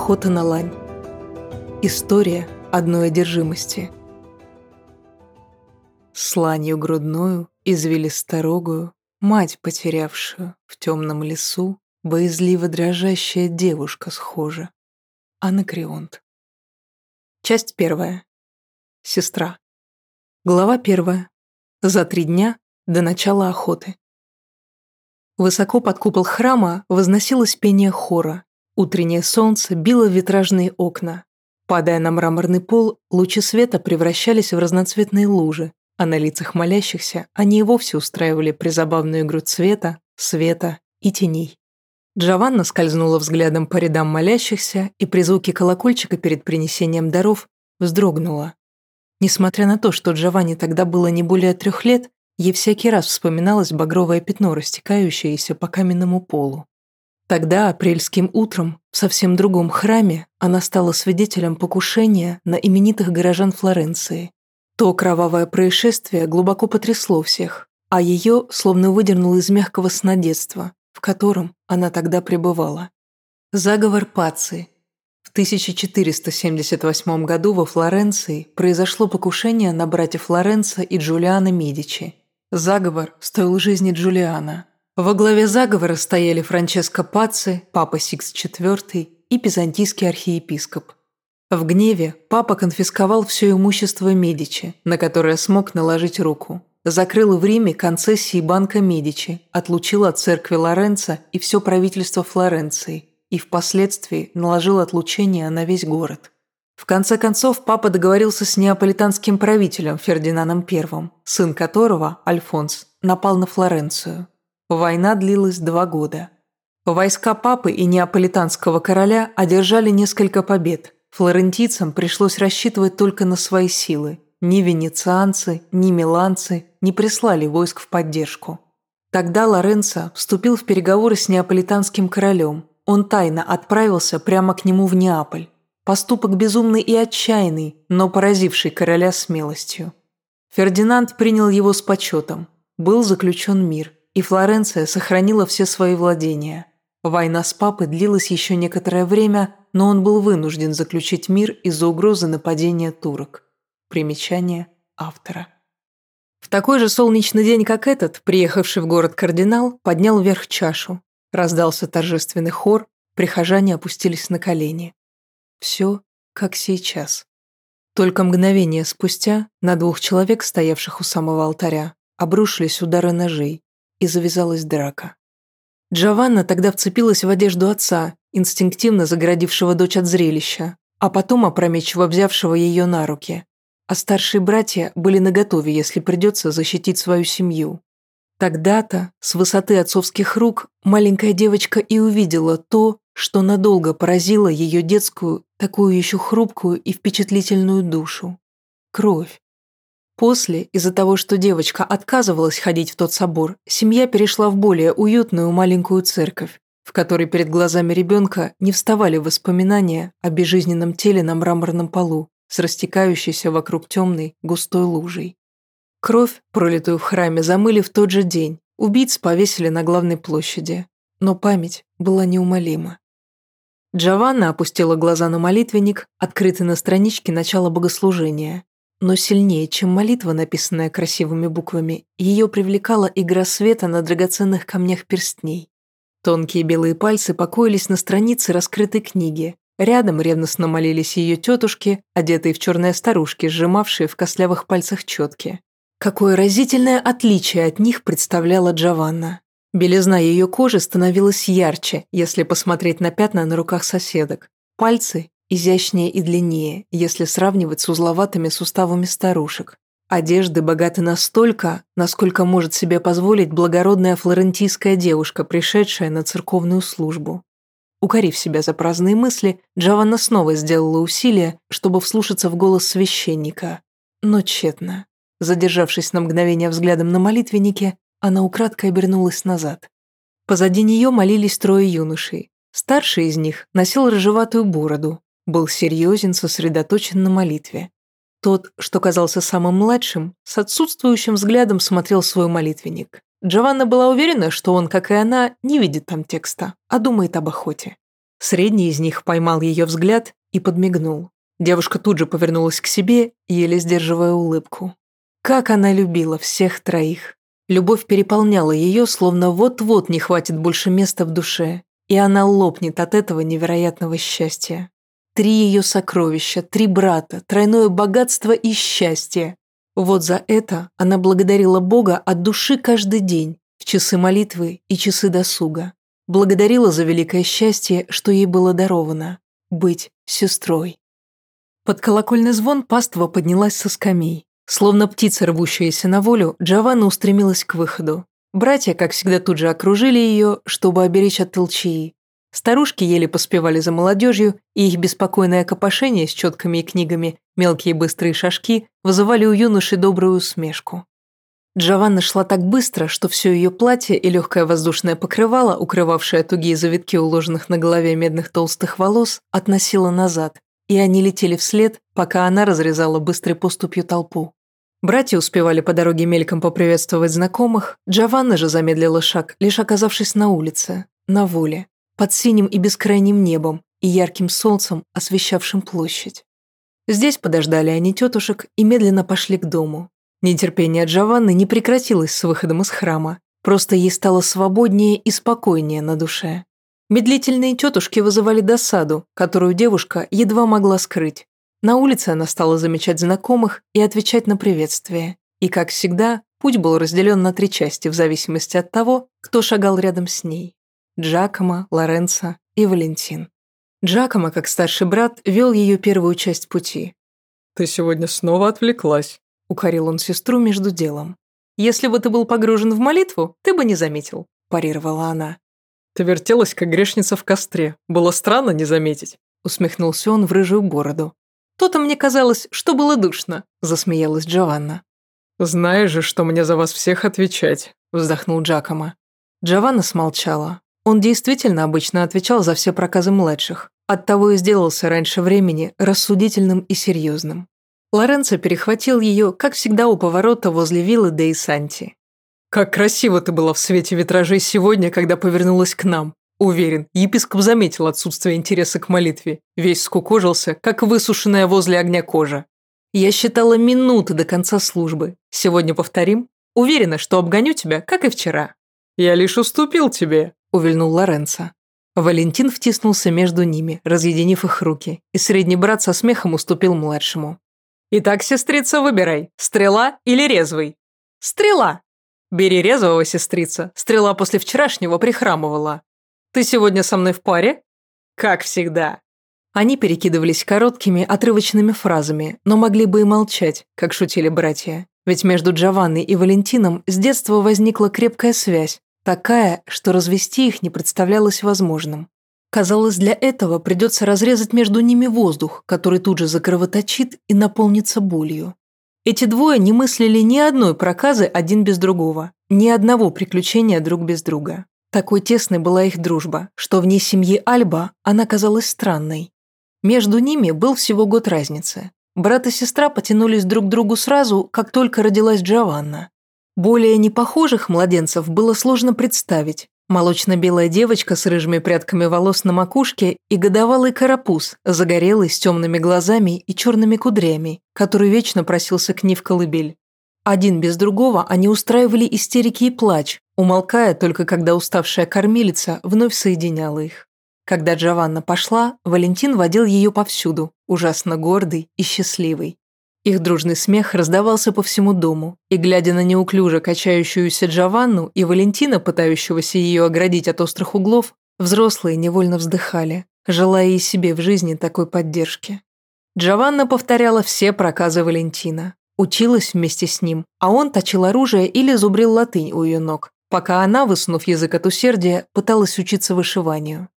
Охота на лань. История одной одержимости. Сланью грудную, извилисторогую, Мать потерявшую в темном лесу, Боязливо дрожащая девушка схожа. Анакреонт. Часть первая. Сестра. Глава первая. За три дня до начала охоты. Высоко под купол храма возносилось пение хора. Утреннее солнце било в витражные окна. Падая на мраморный пол, лучи света превращались в разноцветные лужи, а на лицах молящихся они и вовсе устраивали призабавную игру цвета, света и теней. Джованна скользнула взглядом по рядам молящихся и при звуке колокольчика перед принесением даров вздрогнула. Несмотря на то, что Джованни тогда было не более трех лет, Ей всякий раз вспоминалось багровое пятно, растекающееся по каменному полу. Тогда, апрельским утром, в совсем другом храме, она стала свидетелем покушения на именитых горожан Флоренции. То кровавое происшествие глубоко потрясло всех, а ее словно выдернуло из мягкого сна детства, в котором она тогда пребывала. Заговор Паци. В 1478 году во Флоренции произошло покушение на братьев Лоренцо и Джулиана Медичи. Заговор стоил жизни Джулиано. Во главе заговора стояли Франческо Паци, папа Сикс IV и византийский архиепископ. В гневе папа конфисковал все имущество Медичи, на которое смог наложить руку. Закрыл в Риме концессии банка Медичи, отлучил от церкви Лоренцо и все правительство Флоренции и впоследствии наложил отлучение на весь город. В конце концов, папа договорился с неаполитанским правителем Фердинандом I, сын которого, Альфонс, напал на Флоренцию. Война длилась два года. Войска папы и неаполитанского короля одержали несколько побед. Флорентийцам пришлось рассчитывать только на свои силы. Ни венецианцы, ни миланцы не прислали войск в поддержку. Тогда Лоренцо вступил в переговоры с неаполитанским королем. Он тайно отправился прямо к нему в Неаполь. Поступок безумный и отчаянный, но поразивший короля смелостью. Фердинанд принял его с почетом. Был заключен мир, и Флоренция сохранила все свои владения. Война с папой длилась еще некоторое время, но он был вынужден заключить мир из-за угрозы нападения турок. Примечание автора. В такой же солнечный день, как этот, приехавший в город кардинал поднял вверх чашу. Раздался торжественный хор, прихожане опустились на колени. Все как сейчас. Только мгновение спустя на двух человек, стоявших у самого алтаря, обрушились удары ножей, и завязалась драка. Джованна тогда вцепилась в одежду отца, инстинктивно загородившего дочь от зрелища, а потом опрометчиво взявшего ее на руки. А старшие братья были наготове, если придется защитить свою семью. Тогда-то, с высоты отцовских рук, маленькая девочка и увидела то, что надолго поразило ее детскую, такую еще хрупкую и впечатлительную душу. Кровь. После, из-за того, что девочка отказывалась ходить в тот собор, семья перешла в более уютную маленькую церковь, в которой перед глазами ребенка не вставали воспоминания о безжизненном теле на мраморном полу с растекающейся вокруг темной густой лужей. Кровь, пролитую в храме, замыли в тот же день, убийц повесили на главной площади, но память была неумолима. Джованна опустила глаза на молитвенник, открытый на страничке начала богослужения. Но сильнее, чем молитва, написанная красивыми буквами, ее привлекала игра света на драгоценных камнях перстней. Тонкие белые пальцы покоились на странице раскрытой книги. Рядом ревностно молились ее тетушки, одетые в черные старушки, сжимавшие в костлявых пальцах четки. Какое разительное отличие от них представляла Джованна. Белизна ее кожи становилась ярче, если посмотреть на пятна на руках соседок. Пальцы изящнее и длиннее, если сравнивать с узловатыми суставами старушек. Одежды богаты настолько, насколько может себе позволить благородная флорентийская девушка, пришедшая на церковную службу. Укорив себя за праздные мысли, Джованна снова сделала усилие, чтобы вслушаться в голос священника. Но тщетно. Задержавшись на мгновение взглядом на молитвеннике, она украдкой обернулась назад. Позади нее молились трое юношей. Старший из них носил рыжеватую бороду, был серьезен, сосредоточен на молитве. Тот, что казался самым младшим, с отсутствующим взглядом смотрел свой молитвенник. Джованна была уверена, что он, как и она, не видит там текста, а думает об охоте. Средний из них поймал ее взгляд и подмигнул. Девушка тут же повернулась к себе, еле сдерживая улыбку. Как она любила всех троих. Любовь переполняла ее, словно вот-вот не хватит больше места в душе, и она лопнет от этого невероятного счастья. Три ее сокровища, три брата, тройное богатство и счастье. Вот за это она благодарила Бога от души каждый день, в часы молитвы и часы досуга. Благодарила за великое счастье, что ей было даровано – быть сестрой. Под колокольный звон паства поднялась со скамей. Словно птица, рвущаяся на волю, Джованна устремилась к выходу. Братья, как всегда, тут же окружили ее, чтобы оберечь от толчии. Старушки еле поспевали за молодежью, и их беспокойное копошение с четками и книгами, мелкие быстрые шажки вызывали у юноши добрую усмешку. Джованна шла так быстро, что все ее платье и легкое воздушное покрывало, укрывавшее тугие завитки уложенных на голове медных толстых волос, относило назад, и они летели вслед, пока она разрезала быстрой поступью толпу. Братья успевали по дороге мельком поприветствовать знакомых, Джованна же замедлила шаг, лишь оказавшись на улице, на воле, под синим и бескрайним небом и ярким солнцем, освещавшим площадь. Здесь подождали они тетушек и медленно пошли к дому. Нетерпение Джованны не прекратилось с выходом из храма, просто ей стало свободнее и спокойнее на душе. Медлительные тетушки вызывали досаду, которую девушка едва могла скрыть. На улице она стала замечать знакомых и отвечать на приветствие. И, как всегда, путь был разделен на три части в зависимости от того, кто шагал рядом с ней. Джакомо, Лоренцо и Валентин. Джакомо, как старший брат, вел ее первую часть пути. «Ты сегодня снова отвлеклась», — укорил он сестру между делом. «Если бы ты был погружен в молитву, ты бы не заметил», – парировала она. Ты вертелась, как грешница в костре. Было странно не заметить. Усмехнулся он в рыжую бороду. То-то мне казалось, что было душно, засмеялась Джованна. Знаешь же, что мне за вас всех отвечать, вздохнул Джакомо. Джованна смолчала. Он действительно обычно отвечал за все проказы младших. Оттого и сделался раньше времени рассудительным и серьезным. Лоренцо перехватил ее, как всегда у поворота возле виллы Деи Санти. «Как красиво ты была в свете витражей сегодня, когда повернулась к нам. Уверен, епископ заметил отсутствие интереса к молитве. Весь скукожился, как высушенная возле огня кожа. Я считала минуты до конца службы. Сегодня повторим. Уверена, что обгоню тебя, как и вчера». «Я лишь уступил тебе», – увильнул Лоренцо. Валентин втиснулся между ними, разъединив их руки, и средний брат со смехом уступил младшему. «Итак, сестрица, выбирай, стрела или резвый?» «Стрела!» Бери резвого, сестрица. Стрела после вчерашнего прихрамывала. Ты сегодня со мной в паре? Как всегда. Они перекидывались короткими, отрывочными фразами, но могли бы и молчать, как шутили братья. Ведь между Джованной и Валентином с детства возникла крепкая связь, такая, что развести их не представлялось возможным. Казалось, для этого придется разрезать между ними воздух, который тут же закровоточит и наполнится болью. Эти двое не мыслили ни одной проказы один без другого, ни одного приключения друг без друга. Такой тесной была их дружба, что вне семьи Альба она казалась странной. Между ними был всего год разницы. Брат и сестра потянулись друг к другу сразу, как только родилась Джованна. Более непохожих младенцев было сложно представить, Молочно-белая девочка с рыжими прядками волос на макушке и годовалый карапуз, загорелый с темными глазами и черными кудрями, который вечно просился к ней в колыбель. Один без другого они устраивали истерики и плач, умолкая только когда уставшая кормилица вновь соединяла их. Когда Джованна пошла, Валентин водил ее повсюду, ужасно гордый и счастливый. Их дружный смех раздавался по всему дому, и, глядя на неуклюже качающуюся Джованну и Валентина, пытающегося ее оградить от острых углов, взрослые невольно вздыхали, желая и себе в жизни такой поддержки. Джованна повторяла все проказы Валентина, училась вместе с ним, а он точил оружие или зубрил латынь у ее ног, пока она, высунув язык от усердия, пыталась учиться вышиванию.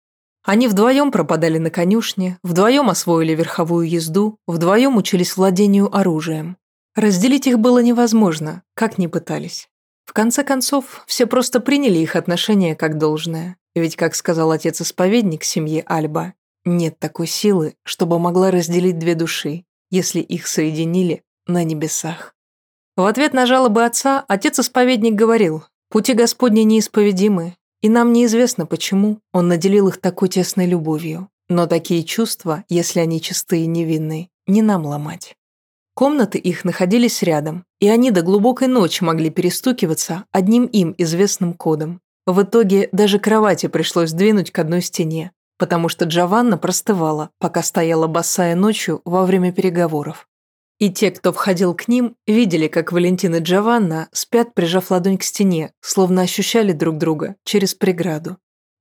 Они вдвоем пропадали на конюшне, вдвоем освоили верховую езду, вдвоем учились владению оружием. Разделить их было невозможно, как ни пытались. В конце концов, все просто приняли их отношения как должное, ведь, как сказал отец-исповедник семьи Альба, нет такой силы, чтобы могла разделить две души, если их соединили на небесах. В ответ на жалобы отца отец-исповедник говорил, «Пути Господни неисповедимы, И нам неизвестно, почему он наделил их такой тесной любовью. Но такие чувства, если они чистые и невинные, не нам ломать. Комнаты их находились рядом, и они до глубокой ночи могли перестукиваться одним им известным кодом. В итоге даже кровати пришлось сдвинуть к одной стене, потому что Джованна простывала, пока стояла босая ночью во время переговоров. И те, кто входил к ним, видели, как Валентин и Джованна спят, прижав ладонь к стене, словно ощущали друг друга через преграду.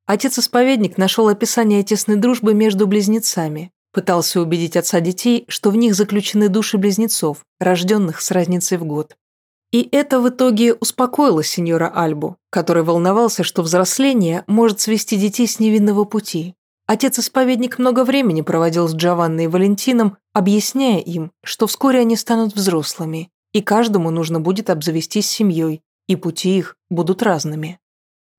Отец-исповедник нашел описание тесной дружбы между близнецами, Пытался убедить отца детей, что в них заключены души близнецов, рожденных с разницей в год. И это в итоге успокоило сеньора Альбу, который волновался, что взросление может свести детей с невинного пути. Отец-исповедник много времени проводил с Джованной и Валентином, объясняя им, что вскоре они станут взрослыми, и каждому нужно будет обзавестись семьей, и пути их будут разными.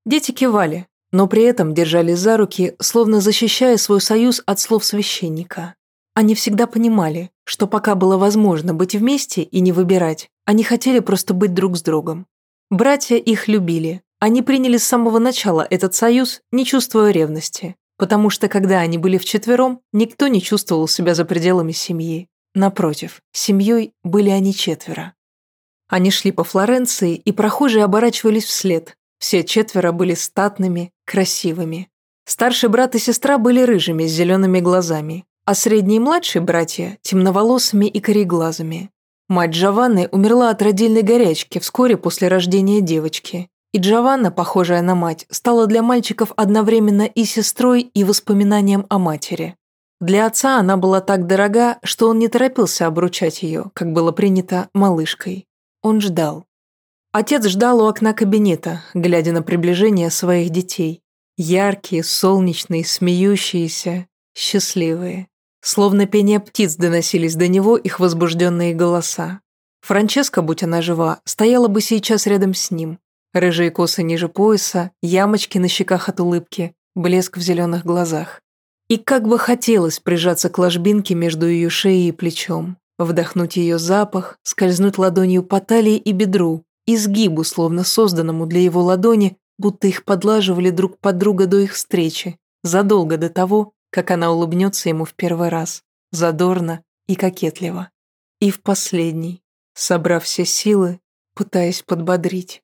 Дети кивали, но при этом держались за руки, словно защищая свой союз от слов священника. Они всегда понимали, что пока было возможно быть вместе и не выбирать, они хотели просто быть друг с другом. Братья их любили. Они приняли с самого начала этот союз, не чувствуя ревности, потому что когда они были вчетвером, никто не чувствовал себя за пределами семьи. Напротив, семьей были они четверо. Они шли по Флоренции, и прохожие оборачивались вслед, все четверо были статными, красивыми. Старший брат и сестра были рыжими с зелеными глазами, а средние и младшие братья – темноволосыми и кореглазыми. Мать Джованны умерла от родильной горячки вскоре после рождения девочки, и Джованна, похожая на мать, стала для мальчиков одновременно и сестрой, и воспоминанием о матери. Для отца она была так дорога, что он не торопился обручать ее, как было принято, малышкой. Он ждал. Отец ждал у окна кабинета, глядя на приближение своих детей. Яркие, солнечные, смеющиеся, счастливые. Словно пение птиц доносились до него их возбужденные голоса. Франческа, будь она жива, стояла бы сейчас рядом с ним. Рыжие косы ниже пояса, ямочки на щеках от улыбки, блеск в зеленых глазах. И как бы хотелось прижаться к ложбинке между ее шеей и плечом, вдохнуть ее запах, скользнуть ладонью по талии и бедру, изгибу, словно созданному для его ладони, будто их подлаживали друг под друга до их встречи, задолго до того, как она улыбнется ему в первый раз, задорно и кокетливо. И в последний, собрав все силы, пытаясь подбодрить.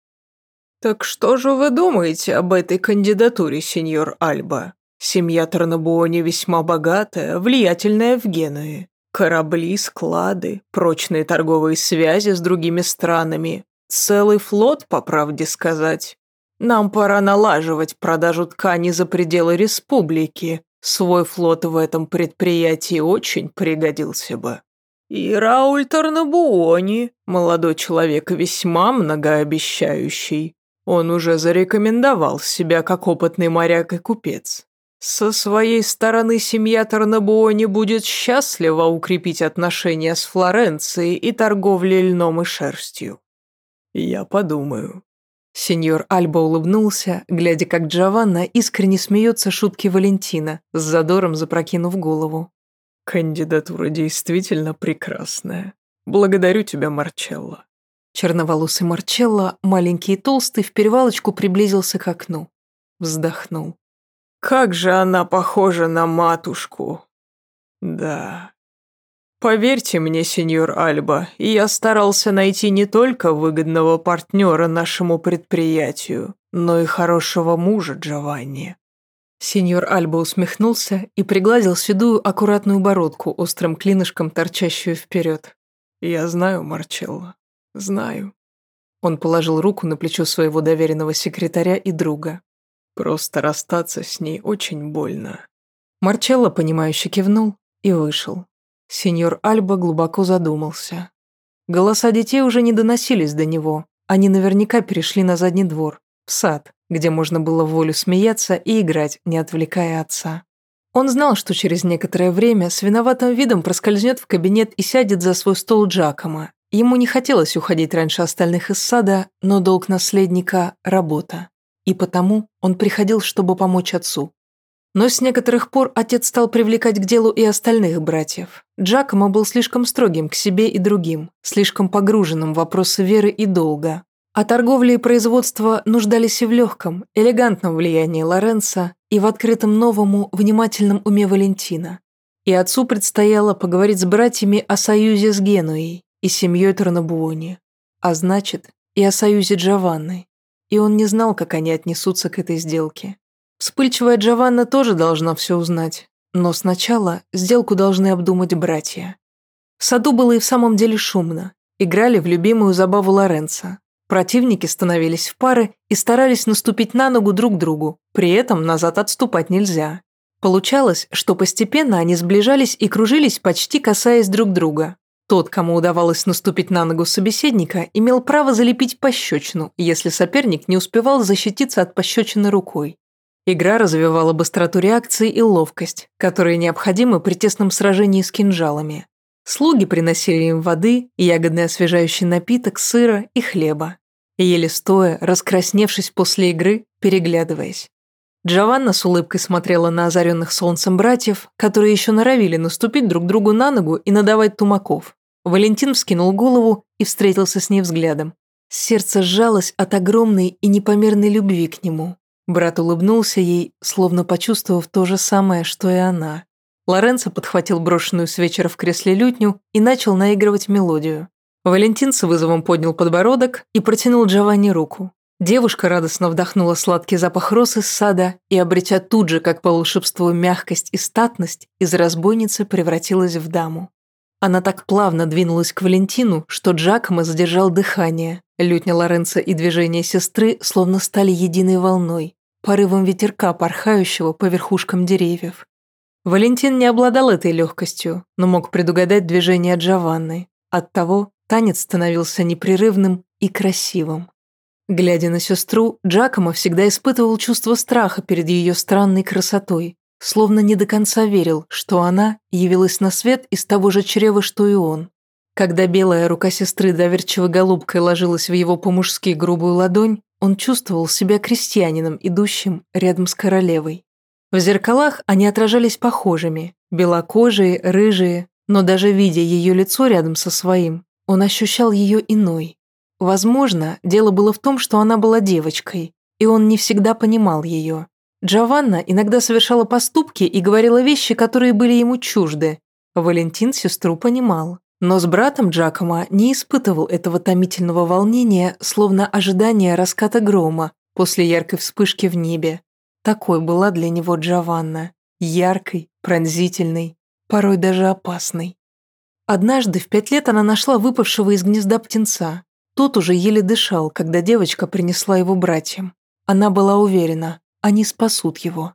«Так что же вы думаете об этой кандидатуре, сеньор Альба? Семья Тарнабуони весьма богатая, влиятельная в Генуе. Корабли, склады, прочные торговые связи с другими странами, Целый флот, по правде сказать. Нам пора налаживать продажу ткани за пределы республики. Свой флот в этом предприятии очень пригодился бы. И Рауль Тарнабуони, молодой человек весьма многообещающий. Он уже зарекомендовал себя как опытный моряк и купец. Со своей стороны семья Тарнабуони будет счастлива укрепить отношения с Флоренцией и торговлей льном и шерстью. «Я подумаю». Сеньор Альба улыбнулся, глядя, как Джованна искренне смеется шутки Валентина, с задором запрокинув голову. «Кандидатура действительно прекрасная. Благодарю тебя, Марчелло». Черноволосый Марчелло, маленький и толстый, в перевалочку приблизился к окну. Вздохнул. «Как же она похожа на матушку!» «Да, Поверьте мне, сеньор Альба, я старался найти не только выгодного партнера нашему предприятию, но и хорошего мужа Джованни. Сеньор Альба усмехнулся и пригладил седую аккуратную бородку острым клинышком, торчащую вперед. «Я знаю, Марчелло, знаю». Он положил руку на плечо своего доверенного секретаря и друга. «Просто расстаться с ней очень больно». Марчелло, понимающе кивнул и вышел. Сеньор Альба глубоко задумался. Голоса детей уже не доносились до него. Они наверняка перешли на задний двор, в сад, где можно было волю смеяться и играть, не отвлекая отца. Он знал, что через некоторое время с виноватым видом проскользнет в кабинет и сядет за свой стол Джакома. Ему не хотелось уходить раньше остальных из сада, но долг наследника – работа. И потому он приходил, чтобы помочь отцу. Но с некоторых пор отец стал привлекать к делу и остальных братьев. Джакомо был слишком строгим к себе и другим, слишком погруженным в вопросы веры и долга. А торговля и производство нуждались и в легком, элегантном влиянии Лоренца и в открытом новому, внимательном уме Валентина. И отцу предстояло поговорить с братьями о союзе с Генуей и семьей Торнабуони, а значит, и о союзе Джованны. И он не знал, как они отнесутся к этой сделке. Вспыльчивая Джованна тоже должна все узнать, но сначала сделку должны обдумать братья. В саду было и в самом деле шумно. Играли в любимую забаву Лоренца. Противники становились в пары и старались наступить на ногу друг другу, при этом назад отступать нельзя. Получалось, что постепенно они сближались и кружились, почти касаясь друг друга. Тот, кому удавалось наступить на ногу собеседника, имел право залепить пощечину, если соперник не успевал защититься от пощечины рукой. Игра развивала быстроту реакции и ловкость, которые необходимы при тесном сражении с кинжалами. Слуги приносили им воды, ягодный освежающий напиток, сыра и хлеба. Еле стоя, раскрасневшись после игры, переглядываясь. Джованна с улыбкой смотрела на озаренных солнцем братьев, которые еще норовили наступить друг другу на ногу и надавать тумаков. Валентин вскинул голову и встретился с ней взглядом. Сердце сжалось от огромной и непомерной любви к нему. Брат улыбнулся ей, словно почувствовав то же самое, что и она. Лоренцо подхватил брошенную с вечера в кресле лютню и начал наигрывать мелодию. Валентин с вызовом поднял подбородок и протянул Джованни руку. Девушка радостно вдохнула сладкий запах роз из сада и, обретя тут же, как по волшебству, мягкость и статность, из разбойницы превратилась в даму. Она так плавно двинулась к Валентину, что Джакомо задержал дыхание. Лютня Лоренцо и движение сестры словно стали единой волной порывом ветерка, порхающего по верхушкам деревьев. Валентин не обладал этой легкостью, но мог предугадать движение Джованны. Оттого танец становился непрерывным и красивым. Глядя на сестру, Джакомо всегда испытывал чувство страха перед ее странной красотой, словно не до конца верил, что она явилась на свет из того же чрева, что и он. Когда белая рука сестры доверчивой голубкой ложилась в его по-мужски грубую ладонь, он чувствовал себя крестьянином, идущим рядом с королевой. В зеркалах они отражались похожими, белокожие, рыжие, но даже видя ее лицо рядом со своим, он ощущал ее иной. Возможно, дело было в том, что она была девочкой, и он не всегда понимал ее. Джованна иногда совершала поступки и говорила вещи, которые были ему чужды. Валентин сестру понимал. Но с братом Джакома не испытывал этого томительного волнения, словно ожидание раската грома после яркой вспышки в небе. Такой была для него Джованна. Яркой, пронзительной, порой даже опасной. Однажды в пять лет она нашла выпавшего из гнезда птенца. Тот уже еле дышал, когда девочка принесла его братьям. Она была уверена, они спасут его.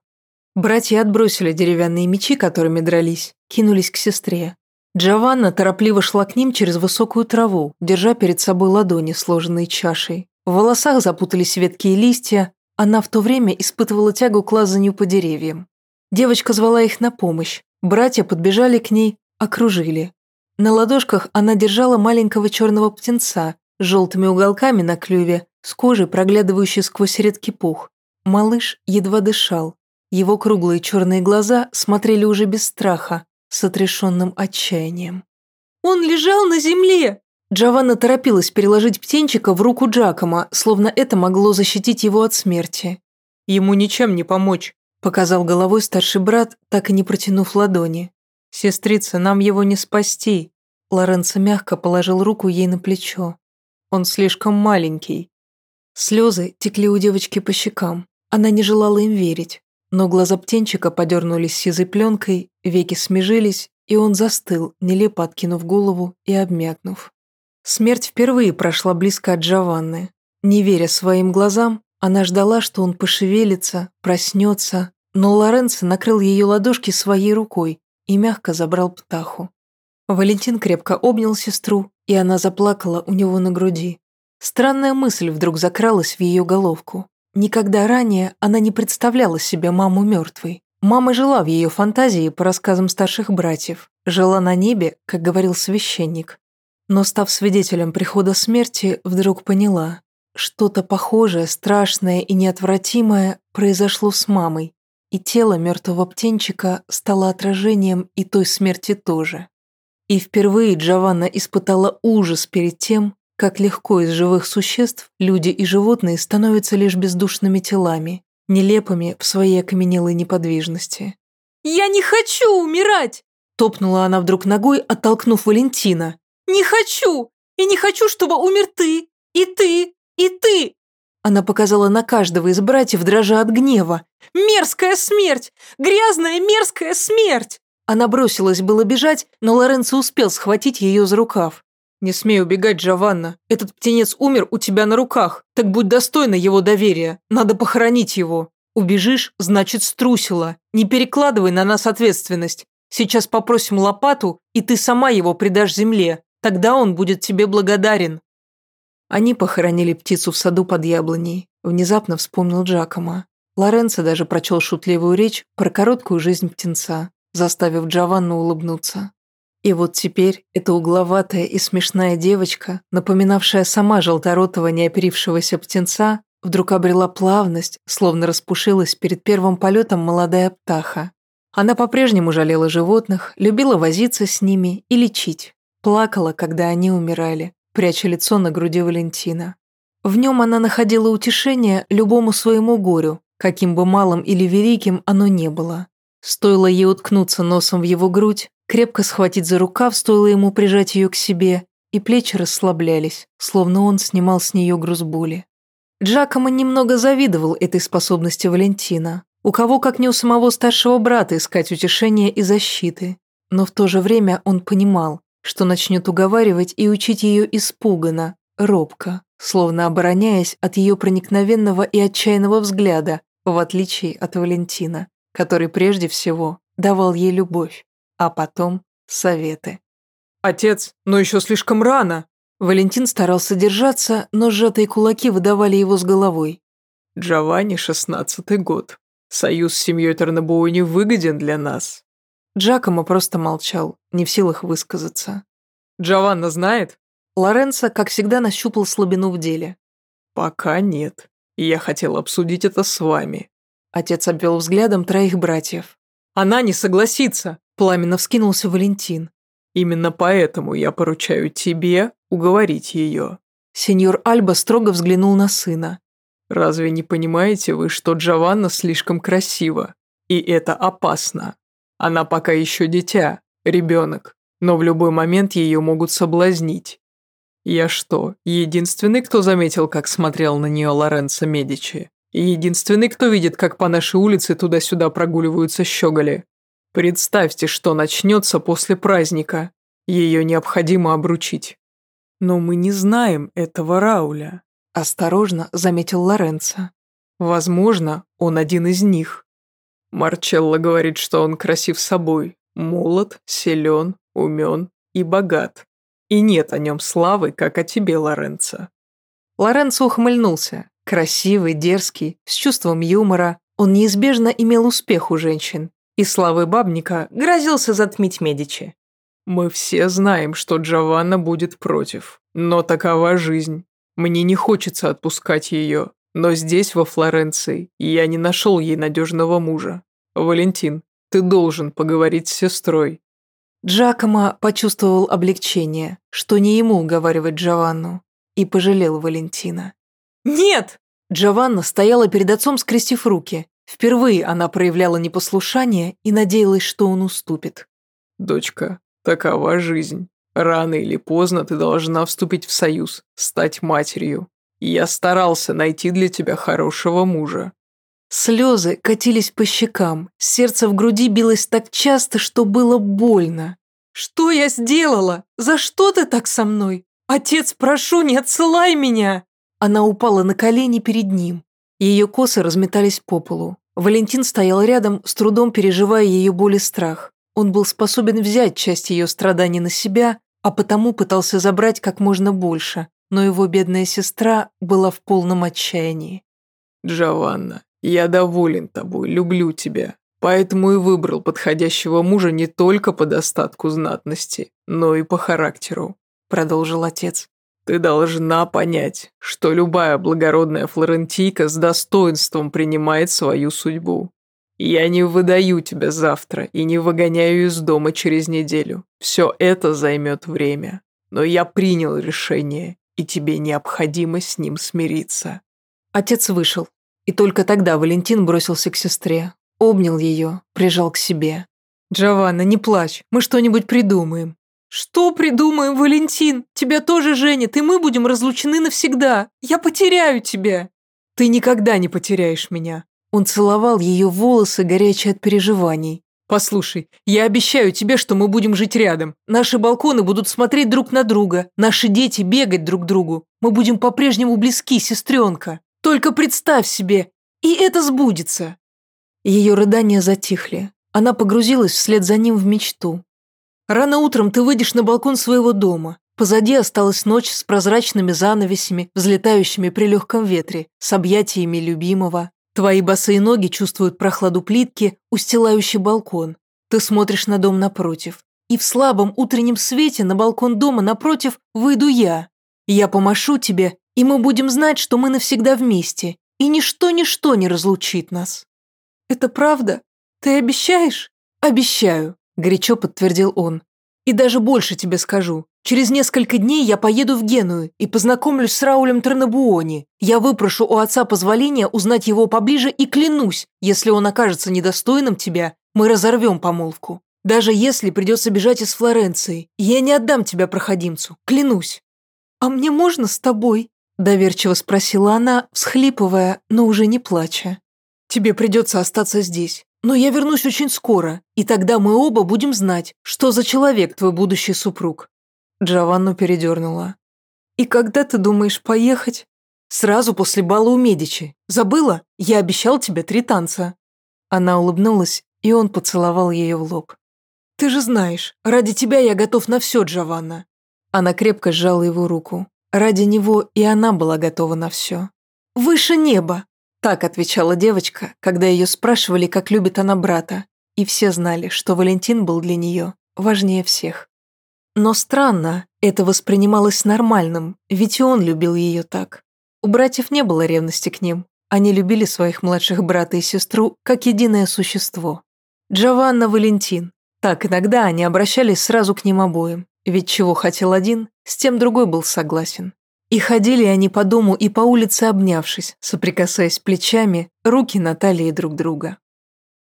Братья отбросили деревянные мечи, которыми дрались, кинулись к сестре. Джованна торопливо шла к ним через высокую траву, держа перед собой ладони, сложенные чашей. В волосах запутались ветки и листья, она в то время испытывала тягу к лазанию по деревьям. Девочка звала их на помощь, братья подбежали к ней, окружили. На ладошках она держала маленького черного птенца с желтыми уголками на клюве, с кожей, проглядывающей сквозь редкий пух. Малыш едва дышал. Его круглые черные глаза смотрели уже без страха, с отрешенным отчаянием. «Он лежал на земле!» Джованна торопилась переложить птенчика в руку Джакома, словно это могло защитить его от смерти. «Ему ничем не помочь», – показал головой старший брат, так и не протянув ладони. «Сестрица, нам его не спасти». Лоренцо мягко положил руку ей на плечо. «Он слишком маленький». Слезы текли у девочки по щекам. Она не желала им верить. Но глаза птенчика подернулись сизой пленкой, веки смежились, и он застыл, нелепо откинув голову и обмякнув. Смерть впервые прошла близко от Джованны. Не веря своим глазам, она ждала, что он пошевелится, проснется, но Лоренцо накрыл ее ладошки своей рукой и мягко забрал птаху. Валентин крепко обнял сестру, и она заплакала у него на груди. Странная мысль вдруг закралась в ее головку. Никогда ранее она не представляла себе маму мертвой. Мама жила в ее фантазии по рассказам старших братьев, жила на небе, как говорил священник. Но став свидетелем прихода смерти, вдруг поняла, что-то похожее, страшное и неотвратимое произошло с мамой, и тело мертвого птенчика стало отражением и той смерти тоже. И впервые Джованна испытала ужас перед тем, как легко из живых существ люди и животные становятся лишь бездушными телами, нелепыми в своей окаменелой неподвижности. «Я не хочу умирать!» Топнула она вдруг ногой, оттолкнув Валентина. «Не хочу! И не хочу, чтобы умер ты! И ты! И ты!» Она показала на каждого из братьев, дрожа от гнева. «Мерзкая смерть! Грязная мерзкая смерть!» Она бросилась было бежать, но Лоренцо успел схватить ее за рукав. «Не смей убегать, Джованна. Этот птенец умер у тебя на руках. Так будь достойна его доверия. Надо похоронить его. Убежишь, значит, струсила. Не перекладывай на нас ответственность. Сейчас попросим лопату, и ты сама его предашь земле. Тогда он будет тебе благодарен». Они похоронили птицу в саду под яблоней. Внезапно вспомнил Джакома. Лоренцо даже прочел шутливую речь про короткую жизнь птенца, заставив Джованну улыбнуться. И вот теперь эта угловатая и смешная девочка, напоминавшая сама желторотого неоперившегося птенца, вдруг обрела плавность, словно распушилась перед первым полетом молодая птаха. Она по-прежнему жалела животных, любила возиться с ними и лечить. Плакала, когда они умирали, пряча лицо на груди Валентина. В нем она находила утешение любому своему горю, каким бы малым или великим оно не было. Стоило ей уткнуться носом в его грудь, Крепко схватить за рукав стоило ему прижать ее к себе, и плечи расслаблялись, словно он снимал с нее груз боли. Джакомо немного завидовал этой способности Валентина. У кого, как не у самого старшего брата, искать утешения и защиты. Но в то же время он понимал, что начнет уговаривать и учить ее испуганно, робко, словно обороняясь от ее проникновенного и отчаянного взгляда, в отличие от Валентина, который прежде всего давал ей любовь а потом советы. «Отец, но еще слишком рано!» Валентин старался держаться, но сжатые кулаки выдавали его с головой. «Джованни, шестнадцатый год. Союз с семьей Тернабуони выгоден для нас». Джакомо просто молчал, не в силах высказаться. «Джованна знает?» Лоренцо, как всегда, нащупал слабину в деле. «Пока нет. Я хотел обсудить это с вами». Отец обвел взглядом троих братьев. «Она не согласится!» Пламенно вскинулся Валентин. «Именно поэтому я поручаю тебе уговорить ее». Сеньор Альба строго взглянул на сына. «Разве не понимаете вы, что Джованна слишком красива? И это опасно. Она пока еще дитя, ребенок, но в любой момент ее могут соблазнить. Я что, единственный, кто заметил, как смотрел на нее Лоренцо Медичи? Единственный, кто видит, как по нашей улице туда-сюда прогуливаются щеголи? Представьте, что начнется после праздника. Ее необходимо обручить. Но мы не знаем этого Рауля. Осторожно заметил Лоренцо. Возможно, он один из них. Марчелло говорит, что он красив собой, молод, силен, умен и богат. И нет о нем славы, как о тебе, Лоренцо. Лоренцо ухмыльнулся. Красивый, дерзкий, с чувством юмора. Он неизбежно имел успех у женщин и славы бабника грозился затмить Медичи. «Мы все знаем, что Джованна будет против, но такова жизнь. Мне не хочется отпускать ее, но здесь, во Флоренции, я не нашел ей надежного мужа. Валентин, ты должен поговорить с сестрой». Джакомо почувствовал облегчение, что не ему уговаривать Джованну, и пожалел Валентина. «Нет!» Джованна стояла перед отцом, скрестив руки. Впервые она проявляла непослушание и надеялась, что он уступит. «Дочка, такова жизнь. Рано или поздно ты должна вступить в союз, стать матерью. Я старался найти для тебя хорошего мужа». Слезы катились по щекам, сердце в груди билось так часто, что было больно. «Что я сделала? За что ты так со мной? Отец, прошу, не отсылай меня!» Она упала на колени перед ним. Ее косы разметались по полу. Валентин стоял рядом, с трудом переживая ее боль и страх. Он был способен взять часть ее страданий на себя, а потому пытался забрать как можно больше, но его бедная сестра была в полном отчаянии. «Джованна, я доволен тобой, люблю тебя, поэтому и выбрал подходящего мужа не только по достатку знатности, но и по характеру», – продолжил отец. Ты должна понять, что любая благородная флорентийка с достоинством принимает свою судьбу. Я не выдаю тебя завтра и не выгоняю из дома через неделю. Все это займет время. Но я принял решение, и тебе необходимо с ним смириться». Отец вышел, и только тогда Валентин бросился к сестре, обнял ее, прижал к себе. «Джованна, не плачь, мы что-нибудь придумаем». «Что придумаем, Валентин? Тебя тоже женят, и мы будем разлучены навсегда. Я потеряю тебя». «Ты никогда не потеряешь меня». Он целовал ее волосы, горячие от переживаний. «Послушай, я обещаю тебе, что мы будем жить рядом. Наши балконы будут смотреть друг на друга, наши дети бегать друг к другу. Мы будем по-прежнему близки, сестренка. Только представь себе, и это сбудется». Ее рыдания затихли. Она погрузилась вслед за ним в мечту. Рано утром ты выйдешь на балкон своего дома. Позади осталась ночь с прозрачными занавесями, взлетающими при легком ветре, с объятиями любимого. Твои босые ноги чувствуют прохладу плитки, устилающий балкон. Ты смотришь на дом напротив. И в слабом утреннем свете на балкон дома напротив выйду я. Я помашу тебе, и мы будем знать, что мы навсегда вместе, и ничто-ничто не разлучит нас. Это правда? Ты обещаешь? Обещаю, горячо подтвердил он. И даже больше тебе скажу. Через несколько дней я поеду в Геную и познакомлюсь с Раулем Тернабуони. Я выпрошу у отца позволения узнать его поближе и клянусь, если он окажется недостойным тебя, мы разорвем помолвку. Даже если придется бежать из Флоренции, я не отдам тебя проходимцу, клянусь. А мне можно с тобой? Доверчиво спросила она, всхлипывая, но уже не плача. Тебе придется остаться здесь. Но я вернусь очень скоро, и тогда мы оба будем знать, что за человек твой будущий супруг. Джованну передернула. «И когда ты думаешь поехать?» «Сразу после бала у Медичи. Забыла? Я обещал тебе три танца». Она улыбнулась, и он поцеловал ее в лоб. «Ты же знаешь, ради тебя я готов на все, Джованна». Она крепко сжала его руку. Ради него и она была готова на все. «Выше неба!» Так отвечала девочка, когда ее спрашивали, как любит она брата. И все знали, что Валентин был для нее важнее всех. Но странно, это воспринималось нормальным, ведь и он любил ее так. У братьев не было ревности к ним. Они любили своих младших брата и сестру как единое существо. Джованна Валентин. Так иногда они обращались сразу к ним обоим, ведь чего хотел один, с тем другой был согласен. И ходили они по дому и по улице обнявшись, соприкасаясь плечами, руки на талии друг друга.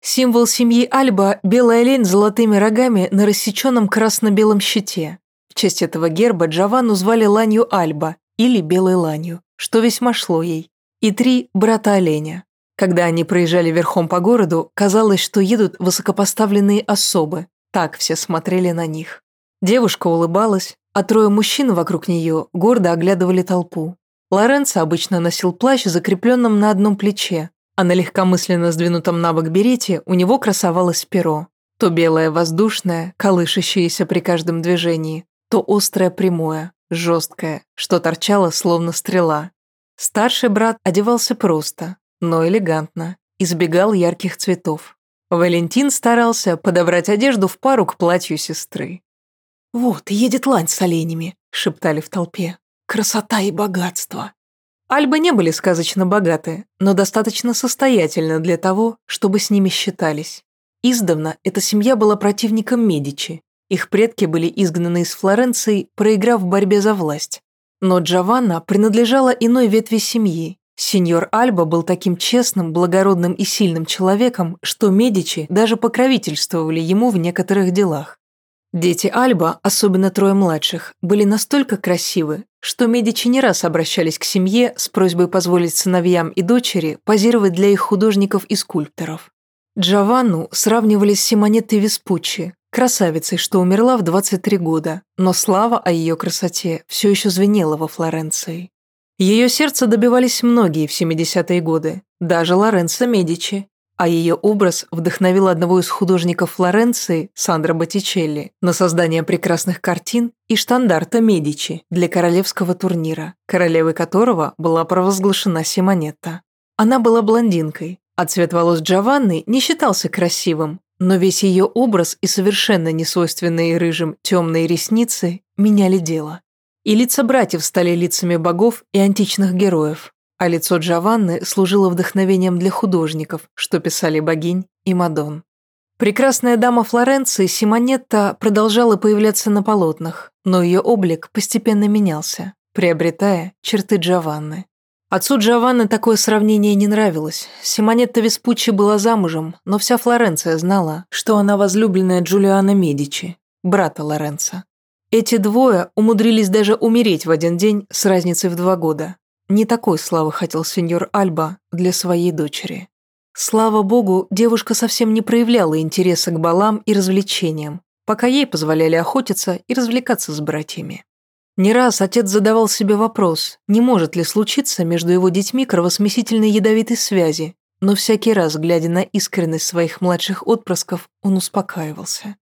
Символ семьи Альба – белая лень с золотыми рогами на рассеченном красно-белом щите. В честь этого герба Джованну звали Ланью Альба или Белой Ланью, что весьма шло ей. И три брата оленя. Когда они проезжали верхом по городу, казалось, что едут высокопоставленные особы. Так все смотрели на них. Девушка улыбалась, а трое мужчин вокруг нее гордо оглядывали толпу. Лоренцо обычно носил плащ, закрепленным на одном плече, а на легкомысленно сдвинутом на бок берете у него красовалось перо. То белое воздушное, колышащееся при каждом движении, то острое прямое, жесткое, что торчало словно стрела. Старший брат одевался просто, но элегантно, избегал ярких цветов. Валентин старался подобрать одежду в пару к платью сестры. «Вот, едет лань с оленями», — шептали в толпе. «Красота и богатство». Альбы не были сказочно богаты, но достаточно состоятельны для того, чтобы с ними считались. Издавна эта семья была противником Медичи. Их предки были изгнаны из Флоренции, проиграв в борьбе за власть. Но Джованна принадлежала иной ветви семьи. Сеньор Альба был таким честным, благородным и сильным человеком, что Медичи даже покровительствовали ему в некоторых делах. Дети Альба, особенно трое младших, были настолько красивы, что Медичи не раз обращались к семье с просьбой позволить сыновьям и дочери позировать для их художников и скульпторов. Джованну сравнивали с Симонеттой Веспуччи, красавицей, что умерла в 23 года, но слава о ее красоте все еще звенела во Флоренции. Ее сердце добивались многие в 70-е годы, даже Лоренцо Медичи, а ее образ вдохновил одного из художников Флоренции, Сандро Боттичелли, на создание прекрасных картин и штандарта Медичи для королевского турнира, королевой которого была провозглашена Симонетта. Она была блондинкой, а цвет волос Джованны не считался красивым, но весь ее образ и совершенно несвойственные рыжим темные ресницы меняли дело. И лица братьев стали лицами богов и античных героев, а лицо Джованны служило вдохновением для художников, что писали богинь и Мадон. Прекрасная дама Флоренции Симонетта продолжала появляться на полотнах, но ее облик постепенно менялся. приобретая черты Джованны. Отцу Джованны такое сравнение не нравилось. Симонетта Веспуччи была замужем, но вся Флоренция знала, что она возлюбленная Джулиана Медичи, брата Лоренцо. Эти двое умудрились даже умереть в один день с разницей в два года. Не такой славы хотел сеньор Альба для своей дочери. Слава богу, девушка совсем не проявляла интереса к балам и развлечениям, пока ей позволяли охотиться и развлекаться с братьями. Не раз отец задавал себе вопрос, не может ли случиться между его детьми кровосмесительной ядовитой связи, но всякий раз, глядя на искренность своих младших отпрысков, он успокаивался.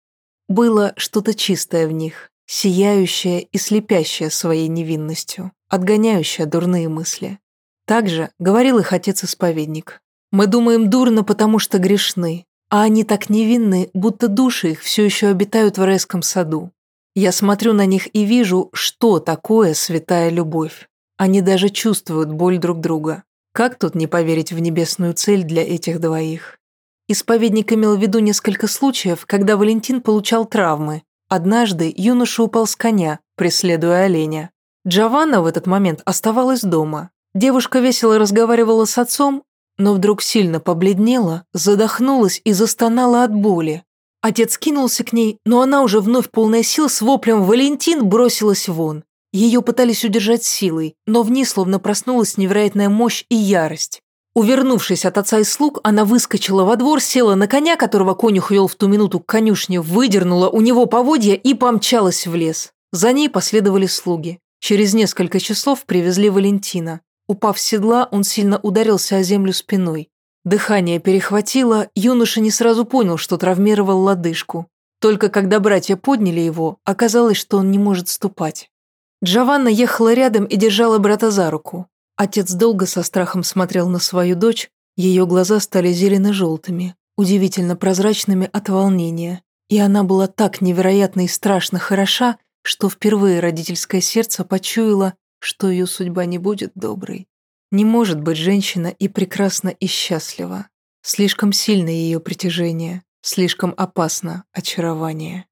Было что-то чистое в них, сияющее и слепящее своей невинностью, отгоняющее дурные мысли. Также говорил их отец-исповедник. «Мы думаем дурно, потому что грешны, а они так невинны, будто души их все еще обитают в райском саду. Я смотрю на них и вижу, что такое святая любовь. Они даже чувствуют боль друг друга. Как тут не поверить в небесную цель для этих двоих? Исповедник имел в виду несколько случаев, когда Валентин получал травмы. Однажды юноша упал с коня, преследуя оленя. Джованна в этот момент оставалась дома. Девушка весело разговаривала с отцом, но вдруг сильно побледнела, задохнулась и застонала от боли. Отец кинулся к ней, но она уже вновь полная сил с воплем «Валентин!» бросилась вон. Ее пытались удержать силой, но в ней словно проснулась невероятная мощь и ярость. Увернувшись от отца и слуг, она выскочила во двор, села на коня, которого конюх вел в ту минуту к конюшне, выдернула у него поводья и помчалась в лес. За ней последовали слуги. Через несколько часов привезли Валентина. Упав с седла, он сильно ударился о землю спиной. Дыхание перехватило, юноша не сразу понял, что травмировал лодыжку. Только когда братья подняли его, оказалось, что он не может ступать. Джованна ехала рядом и держала брата за руку. Отец долго со страхом смотрел на свою дочь, ее глаза стали зелено-желтыми, удивительно прозрачными от волнения, и она была так невероятно и страшно хороша, что впервые родительское сердце почуяло, что ее судьба не будет доброй. Не может быть женщина и прекрасна, и счастлива. Слишком сильно ее притяжение, слишком опасно очарование.